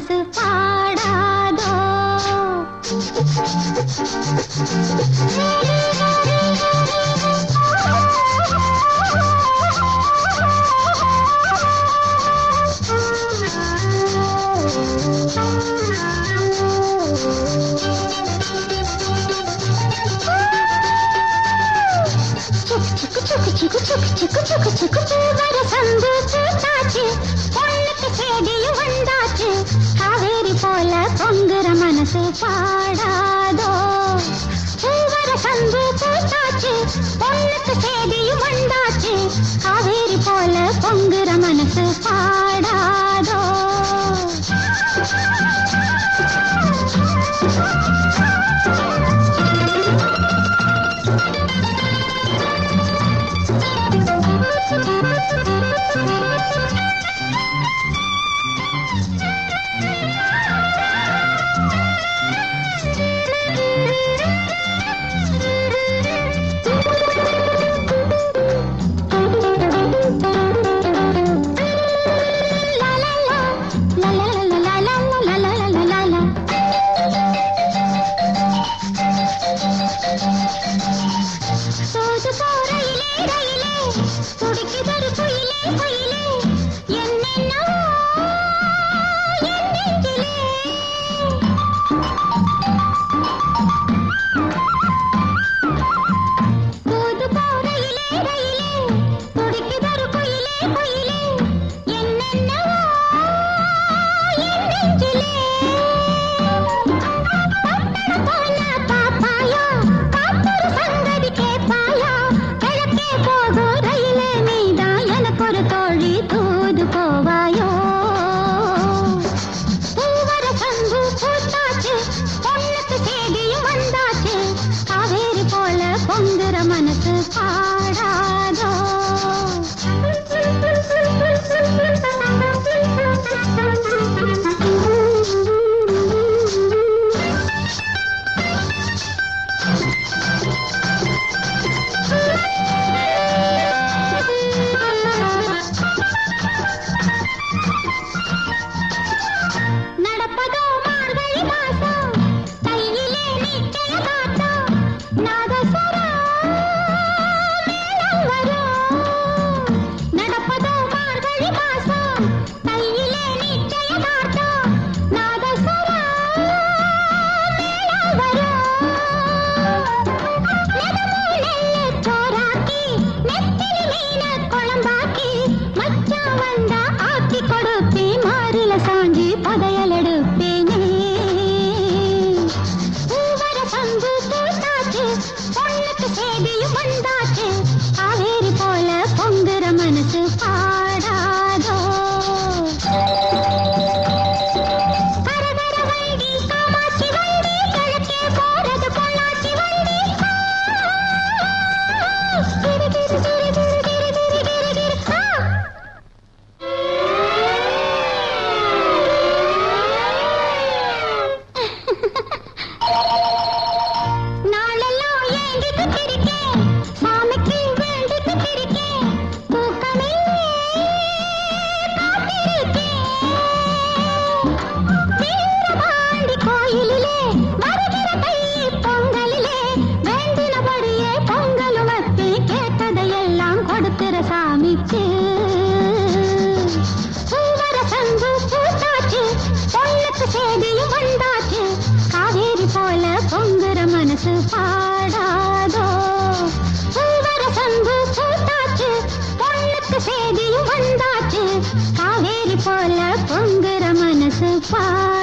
हंस पाड़ा दो చికు చికు చికు மனசு பாடாதோ பூவர சந்து பூத்தாச்சு பொண்ணுக்கு சேதியும் வந்தாச்சு காவேரி போல பொங்குற மனசு பாடாதோ Thank you. सा வழி தூது போவாயோ? பூவர சங்கு பூத்தாச்சு பொண்ணுக்கு சேதியும் வந்தாச்சு. காவேரி போல பொங்குற மனசு பா पगा சாமிக்கு பூவர சங்கு பூத்தாச்சு பொண்ணுக்கு சேதியும் வந்தாச்சு. காவேரி போல பொங்குற மனசு பாடாதோ. பூவர சங்கு பூத்தாச்சு பொண்ணுக்கு சேதியும் வந்தாச்சு. காவேரி போல பொங்குற மனசு பாட